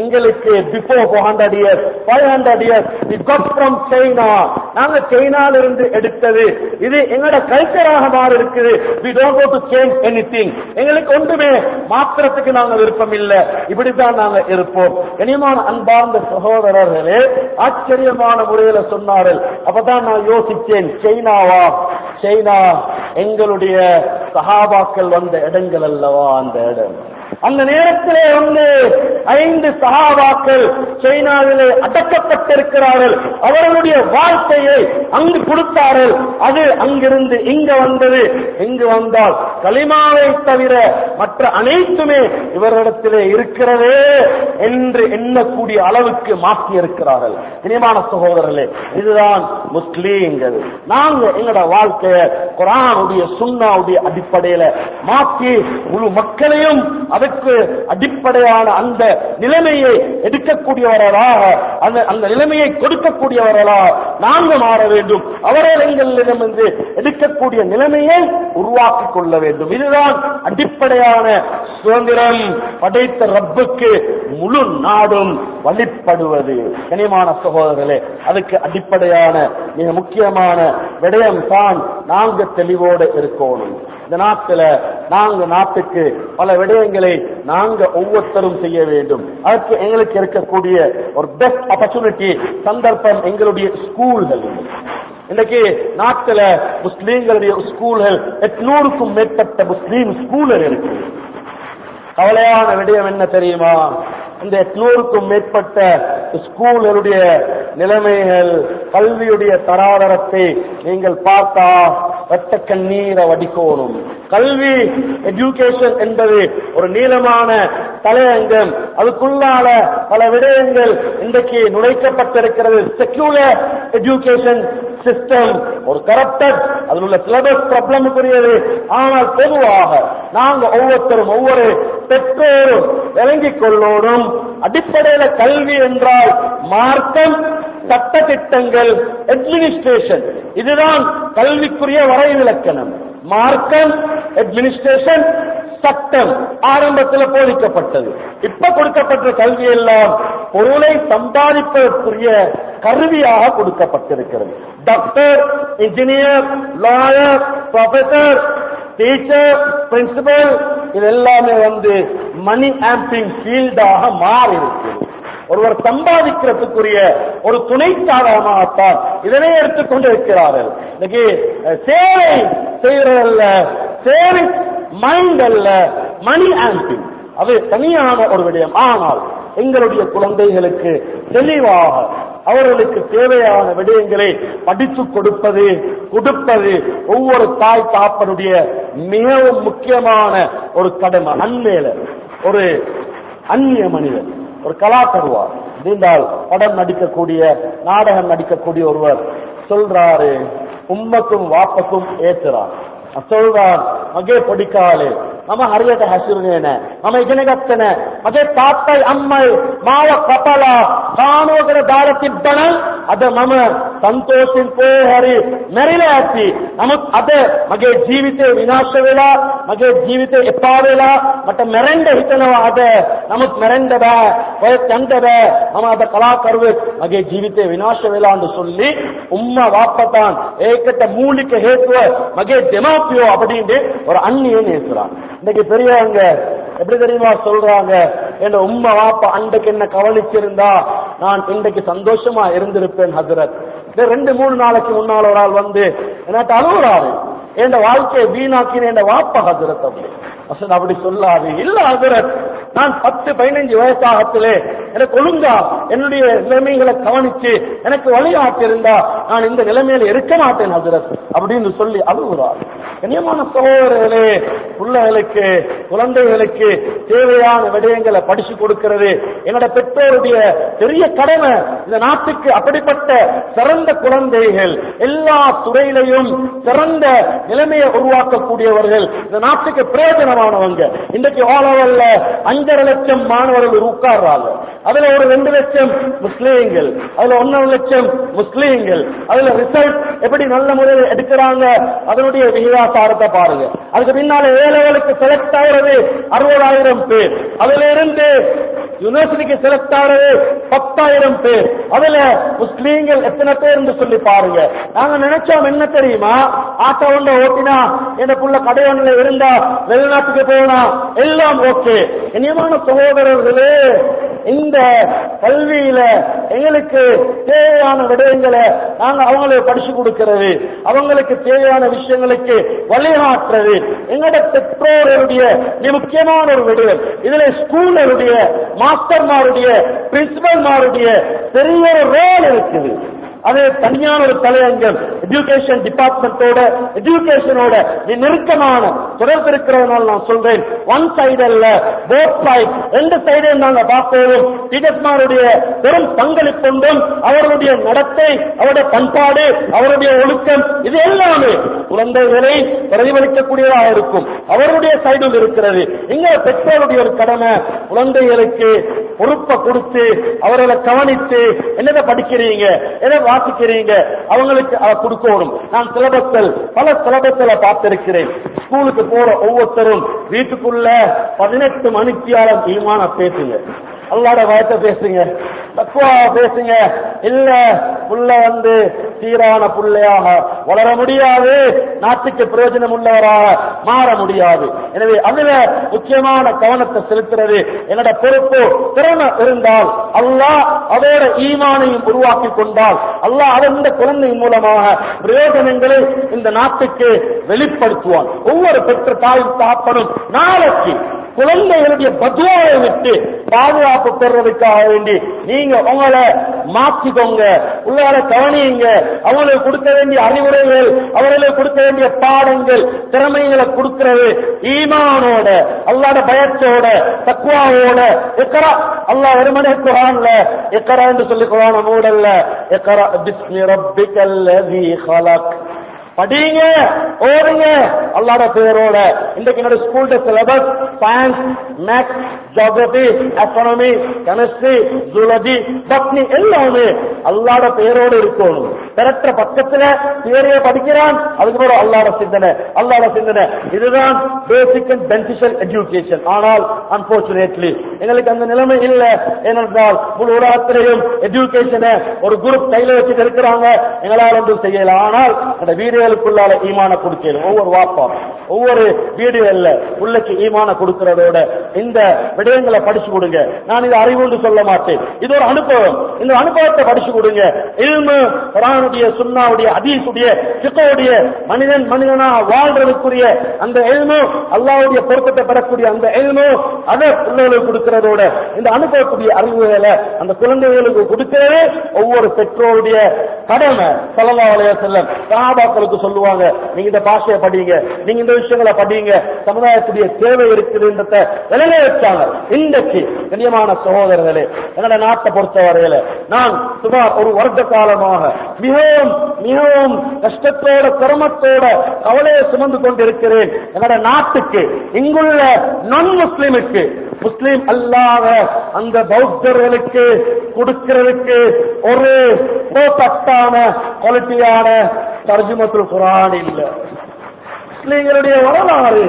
எங்களுக்கு before four hundred years five hundred years we from China நாங்க சைனால இருந்து எடுத்தது. இது எங்களோட கல்ச்சராக மாறி இருக்குது. We don't to change anything எங்களுக்கு ஒன்றுமே மாத்திரத்துக்கு நாங்க விருப்பம் இல்லை. இப்படித்தான் நாங்க இருப்போம். கனியமான அன்பார்ந்த சகோதரர்களே ஆச்சரிய விதமான முறையில சொன்னார்கள். அப்பதான் நான் யோசித்தேன் சைனாவா? சைனா எங்களுடைய சகாபாக்கள் வந்த இடங்கள் அல்லவா அந்த இடம்? அந்த நேரத்திலே வந்து ஐந்து சகாபாக்கள் சைனாவிலே அடக்கப்பட்டிருக்கிறார்கள். அவர்களுடைய வாழ்க்கையை அங்கு கொடுத்தார்கள். அது அங்கிருந்து இங்க வந்தது. இங்கு வந்தால் கலிமாவை தவிர மற்ற அனைத்துமே இவரிடத்திலே இருக்கிறதே என்று எண்ணக்கூடிய அளவுக்கு மாற்றி இருக்கிறார்கள் இனிமான சகோதரர்களே இதுதான் முஸ்லீம்கள். நாங்க எங்களோட வாழ்க்கைய குரானுடைய சுண்ணாவுடைய அடிப்படையில மாற்றி முழு மக்களையும் அதற்கு அடிப்படையான அந்த நிலைமையை எடுக்கக்கூடியவர்களாக அந்த அந்த நிலைமையை கொடுக்கக்கூடியவர்களாக நாங்கள் மாற வேண்டும். அவர்களிடமிருந்து எடுக்கக்கூடிய நிலைமையை உருவாக்கிக் கொள்ள வேண்டும். இதுதான் அடிப்படையான சுதந்திரம். படைத்த ரப்புக்கு முழு நாடும் வழிபடுவது. கனிமான சகோதரர்களே அதுக்கு அடிப்படையான மிக முக்கியமான விடயம் தான் நாங்கள் தெளிவோடு இருக்கணும். இந்த நாட்டில் நாங்க நாட்டுக்கு பல விடயங்களை நாங்க ஒவ்வொருத்தரும் செய்ய வேண்டும். அதற்கு எங்களுக்கு இருக்கக்கூடிய ஒரு பெஸ்ட் ஆப்பர்ச்சுனிட்டி சந்தர்ப்பம் எங்களுடைய ஸ்கூல்கள். இன்னைக்கு நாட்டுல முஸ்லீம்களுடைய ஸ்கூல்கள் எட்நூறுக்கும் மேற்பட்ட முஸ்லீம் ஸ்கூல்கள் இருக்கு. கவலையான விடயம் என்ன தெரியுமா? இந்த எட்நூறுக்கும் மேற்பட்ட ஸ்கூல்களுடைய நிலைமைகள் கல்வியுடைய தராதரத்தை நீங்கள் பார்த்தா ரத்த கண்ணீரை வடிக்கோணும். கல்வி எஜுகேஷன் என்பது ஒரு நீளமான தலையங்கம். அதுக்குள்ளால பல விடயங்கள் இன்றைக்கு நுழைக்கப்பட்டிருக்கிறது. செக்யூலர் எஜுகேஷன் சிஸ்டம் ஒரு கரப்டட் அதில் உள்ள சிலபஸ் பிரபலமுக்குரியது ஆனால் பொதுவாக நாங்கள் ஒவ்வொருத்தரும் ஒவ்வொரு பெற்றோரும் இறங்கிக் கொள்ளோடும் அடிப்படையில கல்வி என்றால் மார்க்கம் சட்ட திட்டங்கள் அட்மினிஸ்ட்ரேஷன் இதுதான் கல்விக்குரிய வரைவிலக்கணம். மார்க்கம் அட்மினிஸ்ட்ரேஷன் சட்டம் ஆரம்பத்தில் போதிக்கப்பட்டது. இப்ப கொடுக்கப்பட்ட கல்வி எல்லாம் பொருளை சம்பாதிப்பதற்குரிய கருவியாக கொடுக்கப்பட்டிருக்கிறது. Doctor engineer lawyer professor teacher principal இது எல்லாமே வந்து மணி ஆம்பிங் ஃபீல்டாக மாறி இருக்கிறது ஒருவர் சம்பாதிக்கிறதுக்குரிய ஒரு துணை சாதகமாகத்தான் இதனை எடுத்துக்கொண்டு இருக்கிறார்கள் இன்னைக்கு சேவை செய்யறதல்ல சேவை மைண்ட் அல்ல மணி ஆம்பிங் அது தனியான ஒரு விடயம். ஆனால் எங்களுடைய குழந்தைகளுக்கு தெளிவாக அவர்களுக்கு தேவையான விடயங்களை படித்துக் கொடுப்பது கொடுப்பது ஒவ்வொரு தாய் தாப்பனுடைய மிகவும் முக்கியமான ஒரு கடமை. அண்மையில ஒரு அந்நிய மனிதன். ஒரு கலாக்கருவா நீண்டால் படம் நடிக்கக்கூடிய நாடகம் நடிக்கக்கூடிய ஒருவர் சொல்றாரு உம்மக்கும் வாப்பக்கும் ஏத்துறார் சொல்றான் மகே பொடிக்காலே මම හරියට හැසිරුණේ නැහැ. මම ඉගෙන ගත්තේ නැහැ. මගේ තාත්තයි අම්මයි මාව කපලා කානුවකට දාලා තිබ්බනම් අද මම සන්තෝෂින් පොහරි මැරිලා ඇති. නමුත් අද මගේ ජීවිතේ විනාශ වෙලා මගේ ජීවිතේ එපා වෙලා මට මැරෙන්න හිතනවා අද. නමුත් මැරෙන්න බෑ. ඔය යන්න බෑ. මම අද කලාකරුවෙක්. මගේ ජීවිතේ විනාශ වෙලාன்னு சொல்லி உம்மா வாப்பத்தான் ඒකට මූලික හේතුව මගේ දෙමාපියෝ අපදීන්නේ ஒரு அண்ணியை நேசுறாங்க இன்னைக்கு பெரியவங்க எப்படி தெரியுமா சொல்றாங்க? என் உம்மா வாப்பா அன்றைக்கு என்ன கவனிச்சிருந்தா நான் இன்றைக்கு சந்தோஷமா இருந்திருப்பேன் ஹசரத். ரெண்டு மூணு நாளைக்கு முன்னால் ஒரு ஆள் வந்து எனக்கு அழுகுறாரு. என் வாழ்க்கையை வீணாக்கின என் வாப்பா ஹசரத் அப்படி. அசன் அப்படி சொல்லாது. இல்ல ஹசரத். நான் பத்து பதினஞ்சு வயசாகத்திலே எனக்கு ஒழுங்கா என்னுடைய நிலைமைகளை கவனிச்சு எனக்கு வழிகாட்டிருந்தா நான் இந்த நிலைமையில இருக்க மாட்டேன் ஹசரத் அப்படின்னு சொல்லி அழுகுறார். கண்ணியமான சகோதரர்களே பிள்ளைகளுக்கு குழந்தைகளுக்கு தேவையான விடயங்களை படிச்சு கொடுக்கிறது. என்னோட பெற்றோருடைய பெரிய கடமை இந்த நாட்டுக்கு அப்படிப்பட்ட சிறந்த குழந்தைகள் எல்லா துறையிலையும் சிறந்த நிலைமையை உருவாக்கக்கூடியவர்கள். இந்த நாட்டுக்கு பிரயோஜனமானவங்க. இன்றைக்கு ஓலவல்ல அஞ்சரை லட்சம் மாணவர்கள் உட்கார்றாங்க. அதுல ஒரு ரெண்டு லட்சம் முஸ்லீம்கள் அதுல ஒன்னரை லட்சம் முஸ்லீம்கள். அதுல ரிசல்ட் எப்படி நல்ல முறையில் எடுக்கிறாங்க? அதனுடைய விகிதாசாரத்தை பாருங்க. அதுக்கு பின்னால ஏழைகளுக்கு செலக்ட் ஆகிறது அறுபதாயிரம் பேர். அதுல இருந்து யூனிவர்சிட்டிக்கு செலக்ட் ஆனது பத்தாயிரம் பேர். அதுல முஸ்லீம்கள் எத்தனை பேர் என்று சொல்லி பாருங்க. நாங்க நினைச்சோம் என்ன தெரியுமா? ஆட்டோ ஒன்றை ஓட்டினா என் புள்ள கடையொன்றில் இருந்தா வெளிநாட்டுக்கு போனா எல்லாம் ஓகே. இனியமான சகோதரர்களே இந்த கல்வியில எங்களுக்கு தேவையான விடயங்களை நாங்க அவங்களுக்கு படிச்சு கொடுக்கிறது. அவங்களுக்கு தேவையான விஷயங்களுக்கு வழிகாட்டுறது. எங்களோட பெற்றோருடைய முக்கியமான ஒரு விடயம். இதுல ஸ்கூலருடைய மாஸ்டர்மாருடைய பிரின்சிபல்மாருடைய பெரிய ஒரு ரோல் இருக்குது. அது தனியான ஒரு தலையங்கம் எஜுகேஷன் டிபார்ட்மெண்டோட எஜுகேஷனோட நெருக்கமான தொடர்பு இருக்கிறதுனால நான் சொல்றேன். ஒன் சைடு அல்ல போத் சைட் ரெண்டு சைடையும் நாங்க பார்ப்போம். டீச்சர்ஸ்மாருடைய பெரும் பங்களிப்புண்டும் அவருடைய நடத்தை அவருடைய பண்பாடு அவருடைய ஒழுக்கம் இது எல்லாமே குழந்தைகளை பிரதிபலிக்கக்கூடியதாக இருக்கும். அவருடைய சைடில் இருக்கிறது. இங்க பெற்றோருடைய ஒரு கடமை குழந்தைகளுக்கு பொறுப்பை கொடுத்து அவர்களை கவனித்து என்னதை படிக்கிறீங்க எதை வாசிக்கிறீங்க அவங்களுக்கு அதை கொடுக்கணும். நான் சிலபஸ்கள் பல சிலபஸ்களை பார்த்திருக்கிறேன். ஸ்கூலுக்கு போற ஒவ்வொருத்தரும் வீட்டுக்குள்ள பதினெட்டு மணித்தியாலம் ஈமான பேசுங்க. அல்லாட வார்த்தை பேசுங்க. தக்குவா பேசுங்க. இல்ல புள்ள வந்து சீரான புள்ளையாக வளர முடியாது. நாட்டுக்கு பிரயோஜனம் உள்ளவராக மாற முடியாது. எனவே அதுல முக்கியமான கவனத்தை செலுத்துறது என்னோட பொறுப்பு. திறமை இருந்தால் அல்லாஹ் அதோட ஈமானையும் உருவாக்கி கொண்டால் அல்லாஹ் அதன் இந்த மூலமாக பிரயோஜனங்களை இந்த நாட்டுக்கு வெளிப்படுத்துவான். ஒவ்வொரு பெற்ற தாயும் தாப்பனும் நாளைக்கு குழந்தைகளுடைய பதுவாவை விட்டு பாதுகாப்பு பெறதுக்காக வேண்டி நீங்க உங்களை மாற்றிக்கோங்க. உள்ளார கவனியுங்க. அவங்களுக்கு கொடுக்க வேண்டிய அறிவுரைகள் அவர்களுக்கு கொடுக்க வேண்டிய பாடங்கள் திறமைகளை கொடுக்கிறது ஈமானோட அல்லாட பயத்தோட தக்குவாவோட எக்கரா? அல்லா வெறுமனே குரான்ல எக்கரா என்று சொல்லி நூடல்ல மூடல்ல. எக்கரா? பிஸ்மி ரப்பிக்கல்ல படிங்க ஓடுங்க. அல்லாட பேரோட இன்றைக்கு என்னோட syllabus science maths geography astronomy chemistry zoology botany எல்லாமே அல்லாட பேரோட இருக்கணும். பெறற்ற பக்கத்துல பேரைய படிக்கிறான். அதுக்கப்புறம் அல்லாட சிந்தனை அல்லாட சிந்தனை. இதுதான் பேசிக் அண்ட் பெனிஃபிஷியல் எஜுகேஷன் ஆனால் அன்போர்ச்சுனேட்லி எங்களுக்கு அந்த நிலைமை இல்லை. ஏனென்றால் முழு உலகத்திலையும் எஜுகேஷனை ஒரு குரூப் கையில வச்சுட்டு இருக்கிறாங்க. எங்களால் ஒன்றும் செய்யல. ஆனால் அந்த வீடுகளுக்குள்ளால ஈமான கொடுக்கணும் ஒவ்வொரு வாப்பா ஒவ்வொரு வீடுகள்ல உள்ளக்கு ஈமான கொடுக்கிறதோட இந்த விடயங்களை படிச்சு கொடுங்க. நான் இது அறிவுண்டு சொல்ல மாட்டேன். இது ஒரு அனுபவம். இந்த அனுபவத்தை படிச்சு கொடுங்க. இல்மு குரானுடைய சுன்னாவுடைய அதீசுடைய சிக்கோடைய மனிதன் மனிதனா வாழ்றதுக்குரிய அந்த எல்மு அல்லாவுடைய பொருத்தத்தை பெறக்கூடிய அந்த எல்மு அதை பிள்ளைகளுக்கு கொடுக்கிறதோட இந்த அனுபவக்கூடிய அறிவுகளை அந்த குழந்தைகளுக்கு கொடுக்கிறது. ஒவ்வொரு பெற்றோருடைய கடமை சல்லா அலைய செல்லம் சஹாபாக்களுக்கு சொல்லுவாங்க நீங்க இந்த பாஷையை படிங்க நீங்க இந்த விஷயங்களை படிங்க சமுதாயத்துடைய தேவை இருக்குதுன்றத நிலைநிறுத்தாங்க இன்றைக்கு கண்ணியமான சகோதரர்களே என்னோட நாட்டை பொறுத்தவரையில நான் சுமார் ஒரு வருட காலமாக மிகவும் மிகவும் கஷ்டத்தோட சிரமத்தோட கவலையை சுமந்து கொண்டிருக்கிறேன். என்னோட நாட்டுக்கு இங்குள்ள நான் முஸ்லிமுக்கு முஸ்லிம் அல்லாத அந்த பௌத்தர்களுக்கு கொடுக்கிறதுக்கு ஒரு பட்டான குவாலிட்டியான தர்ஜுமத்துல் குரான் இல்ல. முஸ்லீம்களுடைய வரலாறு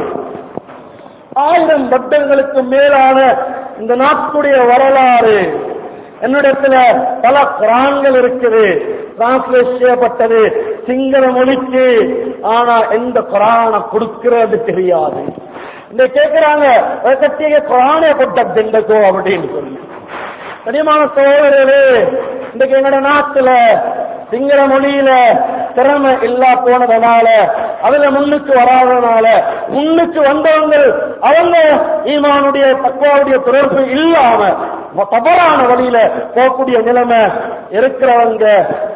ஆயிரம் வட்டங்களுக்கு மேலான இந்த நாட்டுடைய வரலாறு என்னிடத்துல பல குரான்கள் இருக்குது. டிரான்ஸ்லேட் செய்யப்பட்டது. சிங்கள மொழிக்கு. ஆனா எந்த குரானை கொடுக்கிறது தெரியாது. இந்த கேட்கிறாங்க கட்டிய குரானே கொட்டோ அப்படின்னு சொல்லி. கனிமான சோழர்களே இன்றைக்கு எங்களோட நாட்டுல சிங்கள மொழியில திறமை இல்லா போனதுனால அதுல முன்னுக்கு வராதனால முன்னுக்கு வந்தவங்க அவங்க ஈமானுடைய தக்குவாவுடைய தொடர்பு இல்லாம தவறான வழியில போகக்கூடிய நிலைமை இருக்கிறவங்க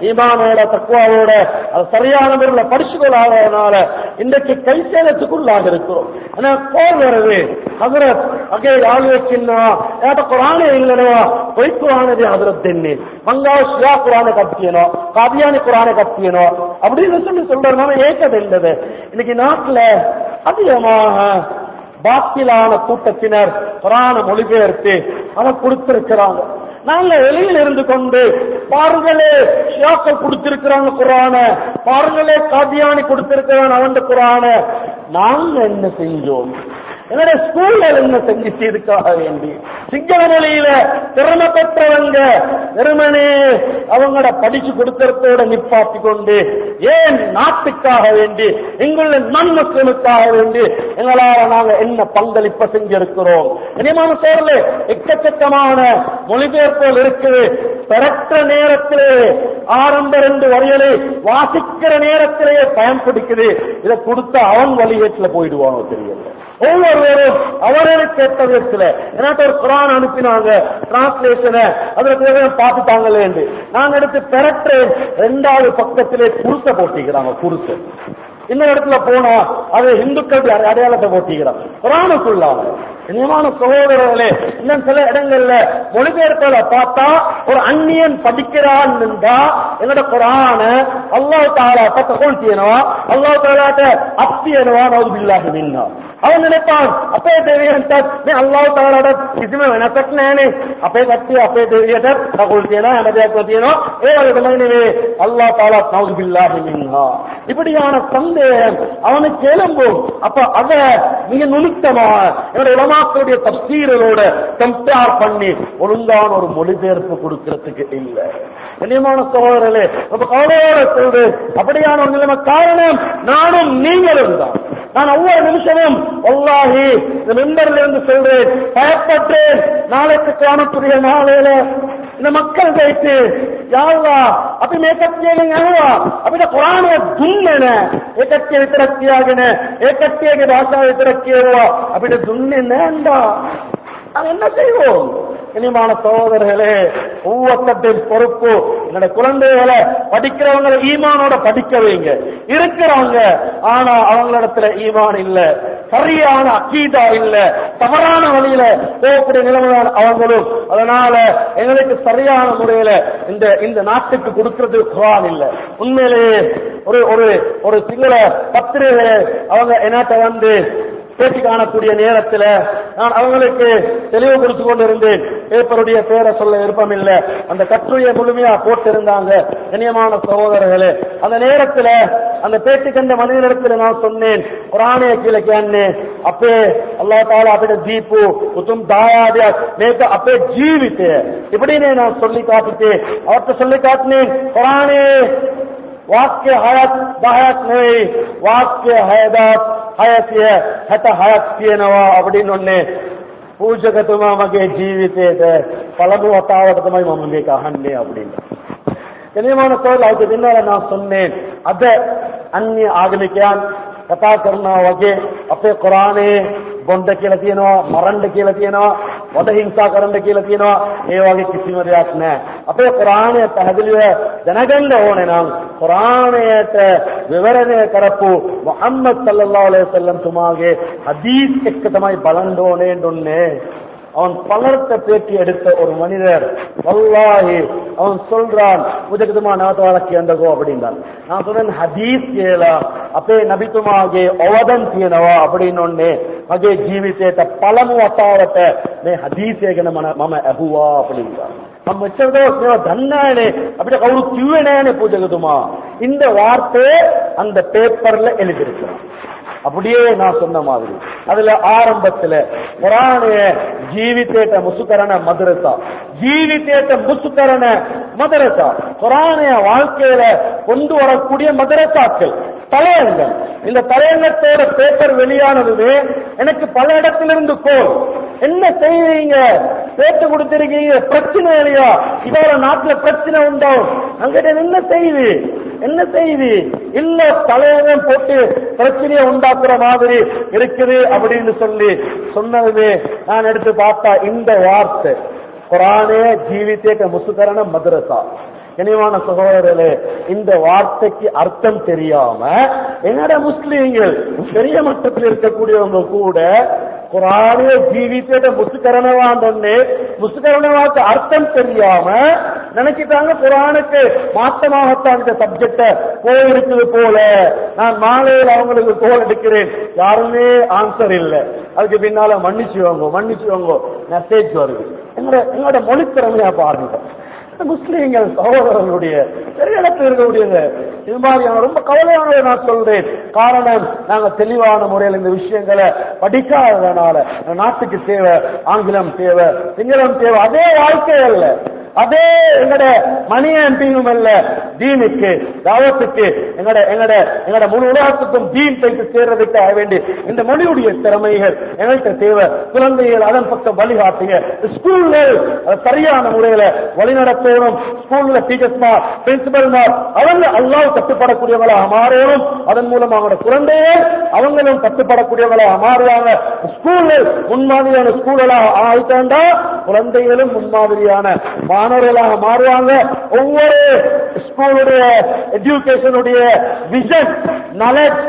ஈமானோட தக்குவாவோட அது சரியான முறையில் படிச்சுக்கொள்ளாததுனால இன்றைக்கு கை சேதத்துக்குள்ளாக இருக்கிறோம். ஏன்னா போர் வருது. ஹசரத் அங்கே ஆள் வச்சுன்னா ஏட்ட குரானே இல்லைனவா பொய் குரானது ஹசரத் தென்னு. மங்கா ஷியா குரானை கத்தியனோ காதியானி குரானை கத்தியனோ அப்படின்னு சொல்லி சொல்றதுனால ஏக்கதில்லை இன்னைக்கு நாட்டுல அதிகமாக பாத்திலான கூட்டத்தினர் குரான மொழிபெயர்த்து அதை கொடுத்திருக்கிறாங்க. நல்ல வெளியில் இருந்து கொண்டு பாருங்களே ஷியாக்கள் கொடுத்திருக்கிறாங்க குரான. பாருங்களே காதியானி கொடுத்திருக்கிறான் அவன் குரான. நாங்க என்ன செஞ்சோம்? என்னோட ஸ்கூல்ல என்ன செஞ்சிச்சு இதுக்காக வேண்டி? சிங்கள மொழியில திறமை பெற்றவங்க வெறுமனே அவங்களோட படிச்சு கொடுக்கறதோட நிப்பாட்டி கொண்டு ஏன் நாட்டுக்காக வேண்டி எங்களுடைய நன் மக்களுக்காக வேண்டி எங்களால நாங்க என்ன பங்களிப்ப செஞ்சிருக்கிறோம்? இனிமான சோர்ல எக்கச்சக்கமான மொழிபெயர்ப்புகள் இருக்குது. பிறக்கிற நேரத்திலே ஆரம்ப ரெண்டு வரிகளை வாசிக்கிற நேரத்திலேயே பயன்படுக்குது இதை கொடுத்த அவன் வழிகேட்டில் போயிடுவாங்க தெரியல ஒவ்வொருவரும் அவர்களுக்கு ஏற்ற விதத்தில். எனக்கு ஒரு குரான் அனுப்பினாங்க டிரான்ஸ்லேஷனை அதுல பார்த்துட்டாங்களே என்று. நாங்க எடுத்து பெறற்றேன் ரெண்டாவது பக்கத்திலே குருசை போட்டிக்கிறாங்க குருசை. இன்னொரு இடத்துல போனா அது இந்துக்கள் அடையாளத்தை போட்டிக்கிறான் குரானுக்குள்ளாங்க இனியமான சகோதரர்களே இன்னும் சில இடங்கள்ல மொழிபெயர்ப்பதை பார்த்தா ஒரு அந்நியன் படிக்கிறான் என்றா என்னோட குரான அல்லாஹ் தாரா பத்த கொள்த்தியனோ அல்லாஹ் தாலாட்ட அப்தியனவா நவது பில்லாஹி நின்னா അവൻ നിലപ്പാണ് അപ്പേ ദേവിയെടുത്താൽ അള്ളാഹു താളാട ഇസ്മ വേണത്തക്കനാണ് അപ്പേ കത്തി അപ്പേ ദേവിയത് ചെയ്യണോ അമരയാക്കുക ചെയ്യണോ? ഏതൊക്കെ അള്ളാഹു താള இப்படியான சந்தேகம் அவனுக்கு எழும்பும் அப்ப அத மிக நுணுக்கமாக என்னுடைய இளமாக்களுடைய தப்சீரரோட கம்பேர் பண்ணி ஒழுங்கான ஒரு மொழிபெயர்ப்பு கொடுக்கறதுக்கு இல்ல கண்ணியமான சகோதரர்களே ரொம்ப கவலையோட சொல்றது அப்படியான ஒரு நிலைமை காரணம் நானும் நீங்களும் தான் நான் ஒவ்வொரு நிமிஷமும் ஒல்லாகி இந்த மெம்பர்ல இருந்து சொல்றேன் பயப்பட்டேன். நாளைக்கு காணக்கூடிய நாளையில இந்த மக்கள் வைத்து யாவா ಅಪಿ ಮೇಕತ್ಯ ಅಲ್ವ ಅಪಿನ ಕುರಾನ ದುನ್ನೆನೆ ಏಕತ್ಯ ವಿತರಕ್ತಿಯಾಗನೆ ಏಕತ್ಯಗೆ ಭಾಷಾ ವಿತರಕ್ತಿಯಲ್ವ ಅಪಿನ ದುನ್ನೆನೆ ಅಂದ என்ன செய்வோம்? இனிமான சகோதரர்களே ஒவ்வொருத்தின் பொறுப்பு. என்னோட குழந்தைகளை படிக்கிறவங்களை ஈமானோட படிக்க வைங்க. இருக்கிறாங்க ஆனா அவங்களிடத்துல ஈமான் இல்ல. சரியான அக்கீதா இல்ல. தவறான வழியில போகக்கூடிய நிலைமைதான் அவங்களும். அதனால எங்களுக்கு சரியான முறையில இந்த இந்த நாட்டுக்கு கொடுக்கிறது குரான் இல்ல. உண்மையிலேயே ஒரு ஒரு ஒரு சிங்கள பத்திரிகை அவங்க என்னட்ட வந்து பேட்டி காணக்கூடிய நேரத்தில் நான் அவங்களுக்கு தெளிவு கொடுத்து கொண்டிருந்தேன். பேப்பருடைய பேரை சொல்ல விருப்பமில்லை. அந்த கட்டுரையை முழுமையா போட்டிருந்தாங்க. இனியமான சகோதரர்களே அந்த நேரத்தில் அந்த பேட்டி கண்ட மனிதனிடத்தில் நான் சொன்னேன் குரானே கீழே கேன்னு அப்பே அல்லா தாலா அப்படி தீப்பு உத்தும் தாயாதியா நேற்று அப்பே ஜீவித்து. இப்படின்னு நான் சொல்லி காட்டிட்டு அவர்கிட்ட சொல்லி காட்டினேன் குரானே வாக்கிய ஹயாத் தாயாத் வாக்கிய ஹயதாத் 600 66ක් තියෙනවා අපිට ඔන්නේ පූජකතුමා මගේ ජීවිතේට පළමු වතාවට තමයි මම මේක අහන්නේ අපිට. එනිමන කොල්ලයිද දෙන්නා නම් සම්නේ අද අන්‍ය ආගමිකයන් කතා කරනවා වගේ අපේ කුරානයේ බොණ්ඩ කියලා තියෙනවා මරන්න කියලා තියෙනවා වද හිංසා කරන්න කියලා තියෙනවා. ඒ වගේ කිසිම දෙයක් නැහැ. අපේ කුරානය පැහැදිලිව දැනගන්න ඕනේ නම් කුරානයට විවරණය කරපු මුහම්මද් සල්ලල්ලාහු අලයිහි වසල්ලම් තුමාගේ හදීස් එක්ක තමයි බලන්න ඕනේ ඩොන්නේ அவன் பலர்த்த பேட்டி எடுத்த ஒரு மனிதர். வல்லாஹி அவன் சொல்றான் உதகுதுமா நவத்தால கேண்டகோ அப்படின்றான். நான் சொன்னேன் ஹதீஸ் கேளா. අපේ නබිතුමාගේ අවදන් තියෙනවා அப்படின்னு ඔන්නේ මගේ ජීවිතේට පළමු වතාවට මේ හදීසය ගැන මම ඇහුවා அப்படின்றான். மச்சவதோ தன்னானே அப்படி அவரு கியூவனானே பூஜகதுமா இந்த வார்த்தையை அந்த பேப்பர்ல எழுதியிருக்கிறான் அப்படியே நான் சொன்ன மாதிரி. அதுல ஆரம்பத்துல குரானைய ஜீவித்தேட்ட முசுக்கரன மதுரசா ஜீவித்தேட்ட முசுக்கரன மதுரசா குரானைய வாழ்க்கையில கொண்டு வரக்கூடிய மதுரசாக்கள் தலையங்கம் இந்த தலையங்கத்தோட பேப்பர் வெளியானதுமே எனக்கு பல இடத்திலிருந்து கோல் என்ன செய்வீங்க? பேட்டு கொடுத்திருக்கீங்க. பிரச்சனை இல்லையா? இதோட நாட்டுல பிரச்சனை உண்டாகும் அங்கிட்ட என்ன செய்து என்ன செய்தி இல்ல தலைவன் போட்டு பிரச்சனையை உண்டாக்குற மாதிரி இருக்குது அப்படின்னு சொல்லி சொன்னது நான் எடுத்து பார்த்தா இந்த வார்த்தை. குரானே ஜீவித்தேக்க முசுகரண மதுரசா. இனிவான சகோதரர்களே இந்த வார்த்தைக்கு அர்த்தம் தெரியாம என்னோட முஸ்லீம்கள்? பெரிய மட்டத்தில் இருக்கக்கூடியவங்க கூட குரானே ஜீவித்தேட்ட முசுக்கரணவான்னு முசுக்கரணவாக்கு அர்த்தம் தெரியாம நினைச்சிட்டாங்க குரானுக்கு மாற்றமாகத்தான் இந்த சப்ஜெக்ட போயிருக்குது போல. நான் மாலையில் அவங்களுக்கு கோல் எடுக்கிறேன். யாருமே ஆன்சர் இல்லை. அதுக்கு பின்னால மன்னிச்சுவாங்க மன்னிச்சுவாங்க மெசேஜ் வருது. எங்களோட எங்களோட மொழித்திறமையா பாருங்க. முஸ்லீம்கள் சகோதரர்களுடைய பெரிய இருக்கக்கூடியது இது மாதிரியான ரொம்ப கவலையானதை நான் சொல்றேன். காரணம் நாங்க தெளிவான முறையில் இந்த விஷயங்களை படிக்காததுனால நாட்டுக்கு தேவை ஆங்கிலம் தேவை சிங்களம் தேவை அதே வாழ்க்கை அல்ல. அதே எங்கட மணி எம்பியும் அல்ல தீனுக்கு தாவத்துக்கு எங்கட எங்கட எங்கட முழு உலகத்துக்கும் தீன் சேர்றதுக்கு சேர்றதுக்காக வேண்டி இந்த மொழியுடைய திறமைகள் எங்கள்கிட்ட தேவை. குழந்தைகள் அதன் பக்கம் வழிகாட்டுங்க. ஸ்கூல்கள் சரியான முறையில வழிநடத்தணும். ஸ்கூல்ல டீச்சர்ஸ்மார் பிரின்சிபல்மார் அவங்க அல்லாவும் கட்டுப்படக்கூடியவங்களாக மாறணும். அதன் மூலம் அவங்களோட குழந்தைகள் அவங்களும் கட்டுப்படக்கூடியவங்களாக மாறுவாங்க. ஸ்கூல்கள் முன்மாதிரியான ஸ்கூல்களாக ஆயிட்டாண்டா குழந்தைகளும் முன்மாதிரியான மாணவர்களாக மாறுவாங்க. ஒவ்வொரு ஸ்கூலுடைய எஜுகேஷனுடைய விஷன் நாலேஜ்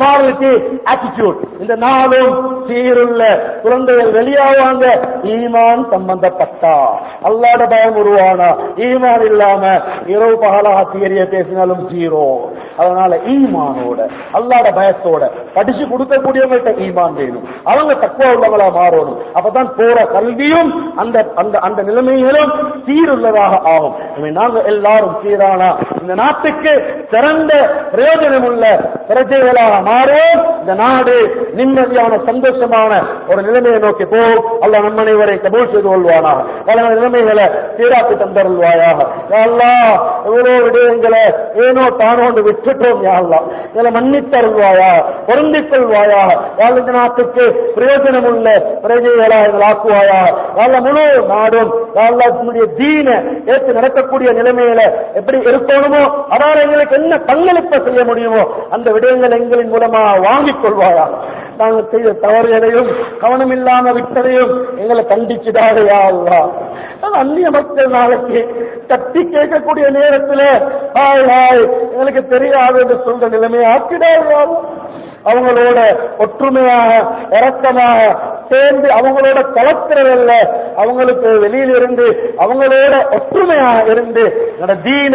மாரலிட்டி ஆட்டிடியூட் இந்த நாளும் சீருள்ள குழந்தைகள் வெளியாவாங்க. ஈமான் சம்பந்தப்பட்டா அல்லாட பயம் உருவானா? ஈமான் இல்லாம இரவு பகலாக தியரிய பேசினாலும் ஜீரோ. அதனால ஈமானோட அல்லாட பயத்தோட படிச்சு கொடுக்கக்கூடியவங்கள்ட்ட ஈமான் வேணும். அவங்க தக்குவ உள்ளவங்களா மாறணும். அப்பதான் போற கல்வியும் அந்த அந்த அந்த நிலைமைகளும் சீருள்ளதாக ஆகும். நாங்க எல்லாரும் சீரானா? இந்த நாட்டுக்கு சிறந்த பிரயோஜனம் உள்ள பிரஜைகளாக மாறுவோம் இந்த நாடு நிம்மதியான சந்தோஷமான ஒரு நிலைமையை நோக்கி போ. அல்ல நம்மனைவரை அனைவரை கபூல் செய்து கொள்வானாக. பல நிலைமைகளை சீராக்கி தந்தருள்வாயாக. அல்லா எவ்வளோ விடயங்களை ஏனோ தானோண்டு விட்டுட்டோம் யாழ்லாம் இதில் மன்னித்தருள்வாயா? பொருந்திக் கொள்வாயா வாழ்ந்த நாட்டுக்கு பிரயோஜனம் உள்ள பிரஜைகளா எங்கள் ஆக்குவாயா வாழ முழு நாடும் வாழ்டைய தீன ஏற்று நடக்கக்கூடிய நிலைமையில எப்படி இருக்கணுமோ அதனால எங்களுக்கு என்ன பங்களிப்பை செய்ய முடியுமோ அந்த விடயங்கள் எங்களின் மூலமா வாங்கிக் கொள்வாயா நாங்கள் செய்த தவறுகளையும் கவனமில்லாம விட்டதையும் எங்களை கண்டிச்சுடாதையா அந்நிய மக்கள் நாளைக்கு தட்டி கேட்கக்கூடிய நேரத்தில் எங்களுக்கு தெரியாது என்று சொல்ற நிலைமையை ஆக்கிடாதா அவங்களோட ஒற்றுமையாக இறக்கமாக சேர்ந்து அவங்களோட கலக்கிறதல்ல அவங்களுக்கு வெளியில் இருந்து அவங்களோட ஒற்றுமையாக இருந்து தீன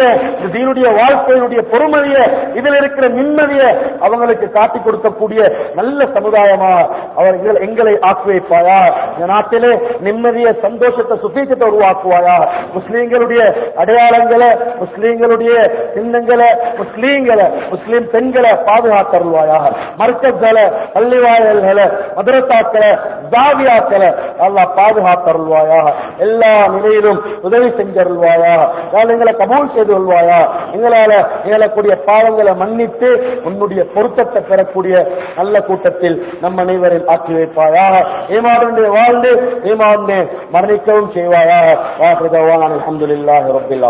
தீனுடைய வாழ்க்கையினுடைய பொறுமதிய இதில் இருக்கிற நிம்மதிய அவங்களுக்கு காட்டி கொடுக்கக்கூடிய நல்ல சமுதாயமா அவர்கள் எங்களை ஆக்கி வைப்பாயா இந்த நாட்டிலே நிம்மதிய சந்தோஷத்தை சுபீக்கத்தை உருவாக்குவாயா? முஸ்லீம்களுடைய அடையாளங்களை முஸ்லீம்களுடைய சின்னங்களை முஸ்லீம்களை முஸ்லீம் பெண்களை பாதுகாத்தருள்வாயா? மர்க்கங்களை பள்ளிவாயல்களை மதுரத்தாக்களை ஜாவியாக்களை நல்லா பாதுகாத்தருள்வாயா எல்லா நிலையிலும் உதவி செஞ்சருள்வாயா யாழ் எங்களை கபூல் செய்து கொள்வாயா? எங்களால இயலக்கூடிய பாவங்களை மன்னித்து உன்னுடைய பொருத்தத்தை பெறக்கூடிய நல்ல கூட்டத்தில் நம் அனைவரில் ஆக்கி வைப்பாயா ஏமாறுடைய வாழ்ந்து ஏமாறுந்தே மரணிக்கவும் செய்வாயா வாக்குதவான் அலமதுல்லாஹி ரபில்லா